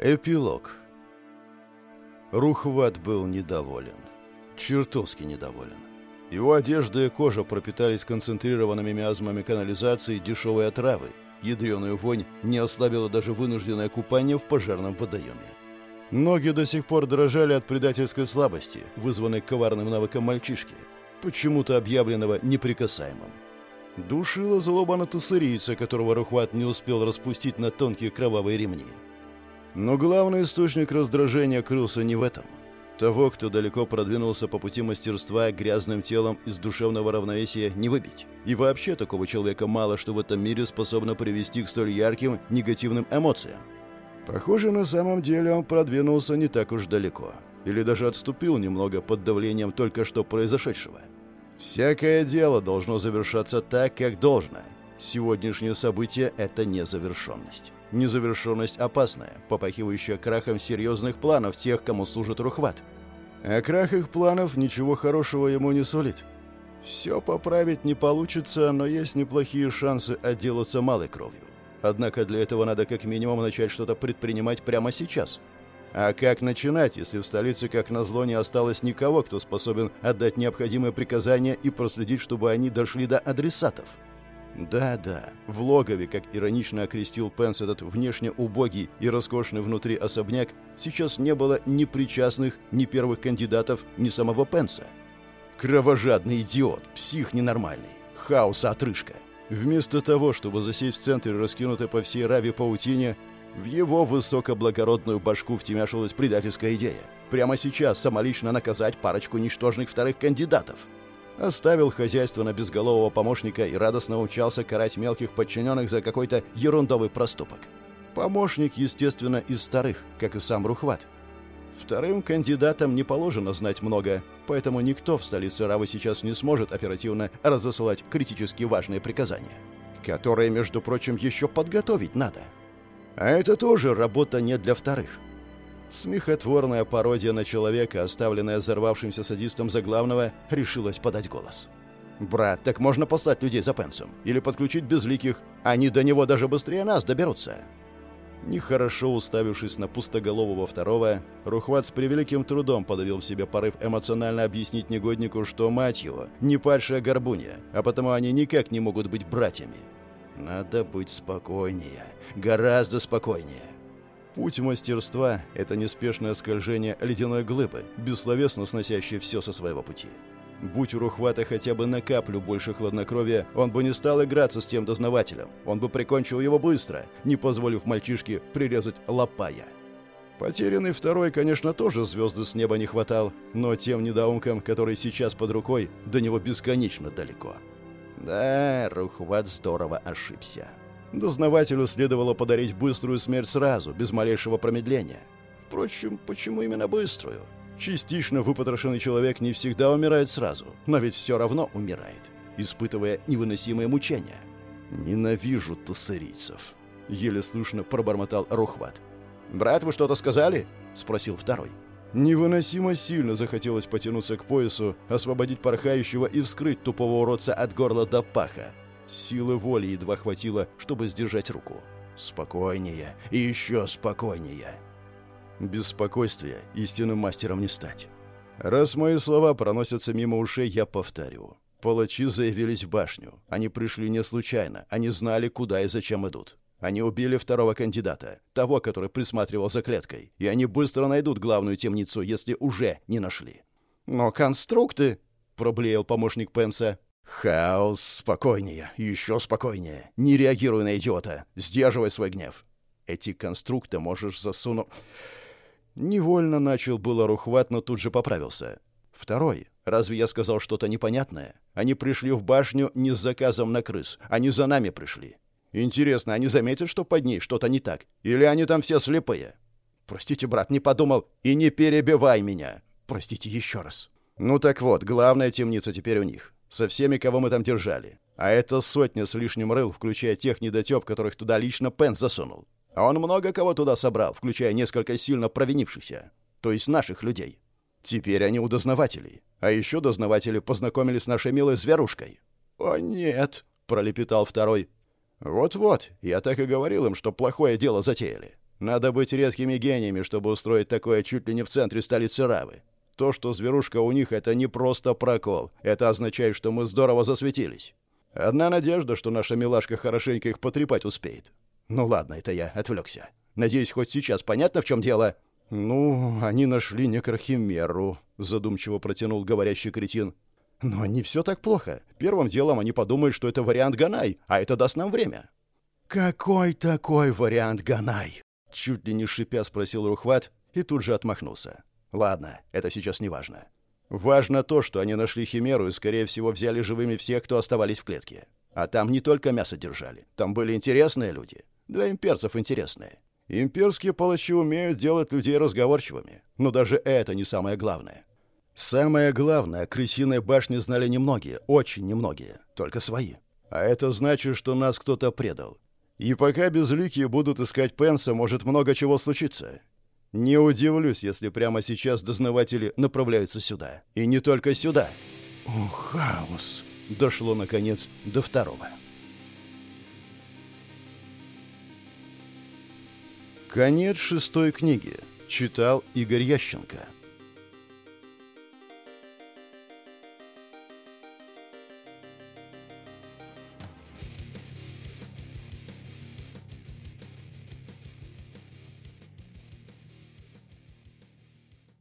Эпилог. Рухват был недоволен. Чертовски недоволен. Его одежда и кожа пропитались концентрированными миазмами канализации дешевой отравы. Ядреную вонь не ослабила даже вынужденное купание в пожарном водоеме. Ноги до сих пор дрожали от предательской слабости, вызванной коварным навыком мальчишки, почему-то объявленного неприкасаемым. Душила злоба на туссерийца, которого Рухват не успел распустить на тонкие кровавые ремни. Но главный источник раздражения крылся не в этом. Того, кто далеко продвинулся по пути мастерства, грязным телом из душевного равновесия не выбить. И вообще такого человека мало что в этом мире способно привести к столь ярким негативным эмоциям. Похоже, на самом деле он продвинулся не так уж далеко. Или даже отступил немного под давлением только что произошедшего. Всякое дело должно завершаться так, как должно. Сегодняшнее событие — это незавершенность. Незавершенность опасная, попахивающая крахом серьезных планов тех, кому служит Рухват. А крах их планов ничего хорошего ему не сулит. Все поправить не получится, но есть неплохие шансы отделаться малой кровью. Однако для этого надо как минимум начать что-то предпринимать прямо сейчас. А как начинать, если в столице, как назло, не осталось никого, кто способен отдать необходимые приказания и проследить, чтобы они дошли до адресатов? Да-да, в логове, как иронично окрестил Пенс этот внешне убогий и роскошный внутри особняк, сейчас не было ни причастных, ни первых кандидатов, ни самого Пенса. Кровожадный идиот, псих ненормальный, хаоса отрыжка. Вместо того, чтобы засесть в центре раскинутой по всей Раве паутине, в его высокоблагородную башку втемяшилась предательская идея. Прямо сейчас самолично наказать парочку ничтожных вторых кандидатов – Оставил хозяйство на безголового помощника и радостно учался карать мелких подчиненных за какой-то ерундовый проступок. Помощник, естественно, из старых, как и сам Рухват. Вторым кандидатам не положено знать много, поэтому никто в столице Равы сейчас не сможет оперативно разосылать критически важные приказания, которые, между прочим, еще подготовить надо. А это тоже работа не для вторых. Смехотворная пародия на человека, оставленная взорвавшимся садистом за главного, решилась подать голос. «Брат, так можно послать людей за Пенсом? Или подключить безликих? Они до него даже быстрее нас доберутся!» Нехорошо уставившись на пустоголового второго, Рухват с превеликим трудом подавил в себе порыв эмоционально объяснить негоднику, что мать его не падшая горбунья, а потому они никак не могут быть братьями. Надо быть спокойнее, гораздо спокойнее. Путь мастерства — это неспешное скольжение ледяной глыбы, бессловесно сносящее все со своего пути. Будь у Рухвата хотя бы на каплю больше хладнокровия, он бы не стал играться с тем дознавателем. Он бы прикончил его быстро, не позволив мальчишке прирезать лопая. Потерянный второй, конечно, тоже звезды с неба не хватал, но тем недоумкам, который сейчас под рукой, до него бесконечно далеко. Да, Рухват здорово ошибся. Дознавателю следовало подарить быструю смерть сразу, без малейшего промедления. Впрочем, почему именно быструю? Частично выпотрошенный человек не всегда умирает сразу, но ведь все равно умирает, испытывая невыносимые мучения. «Ненавижу туссерийцев», — еле слышно пробормотал Рухват. «Брат, вы что-то сказали?» — спросил второй. Невыносимо сильно захотелось потянуться к поясу, освободить порхающего и вскрыть тупого уродца от горла до паха. Силы воли едва хватило, чтобы сдержать руку. Спокойнее и еще спокойнее. Без спокойствия истинным мастером не стать. Раз мои слова проносятся мимо ушей, я повторю. Палачи заявились в башню. Они пришли не случайно. Они знали, куда и зачем идут. Они убили второго кандидата, того, который присматривал за клеткой. И они быстро найдут главную темницу, если уже не нашли. «Но конструкты...» — проблеял помощник Пенса. «Хаос, спокойнее, еще спокойнее. Не реагируй на идиота. Сдерживай свой гнев. Эти конструкты можешь засунуть...» Невольно начал было рухват, но тут же поправился. Второй. Разве я сказал что-то непонятное? Они пришли в башню не с заказом на крыс. Они за нами пришли. Интересно, они заметят, что под ней что-то не так? Или они там все слепые? Простите, брат, не подумал. И не перебивай меня. Простите еще раз. Ну так вот, главная темница теперь у них. Со всеми, кого мы там держали. А это сотня с лишним рыл, включая тех недотеп, которых туда лично Пен засунул. А он много кого туда собрал, включая несколько сильно провинившихся. То есть наших людей. Теперь они у дознавателей. А еще дознаватели познакомились с нашей милой зверушкой. «О, нет!» — пролепетал второй. «Вот-вот, я так и говорил им, что плохое дело затеяли. Надо быть редкими гениями, чтобы устроить такое чуть ли не в центре столицы Равы. То, что зверушка у них, это не просто прокол. Это означает, что мы здорово засветились. Одна надежда, что наша милашка хорошенько их потрепать успеет. Ну ладно, это я отвлекся. Надеюсь, хоть сейчас понятно, в чем дело?» «Ну, они нашли некрохимеру», — задумчиво протянул говорящий кретин. «Но не все так плохо. Первым делом они подумают, что это вариант Ганай, а это даст нам время». «Какой такой вариант Ганай?» Чуть ли не шипя спросил Рухват и тут же отмахнулся. «Ладно, это сейчас не важно. Важно то, что они нашли Химеру и, скорее всего, взяли живыми всех, кто оставались в клетке. А там не только мясо держали. Там были интересные люди. Для имперцев интересные. Имперские палачи умеют делать людей разговорчивыми. Но даже это не самое главное. Самое главное, крысиной башни знали немногие, очень немногие, только свои. А это значит, что нас кто-то предал. И пока безликие будут искать Пенса, может много чего случиться. Не удивлюсь, если прямо сейчас дознаватели направляются сюда. И не только сюда. О, хаос! Дошло, наконец, до второго. Конец шестой книги. Читал Игорь Ященко.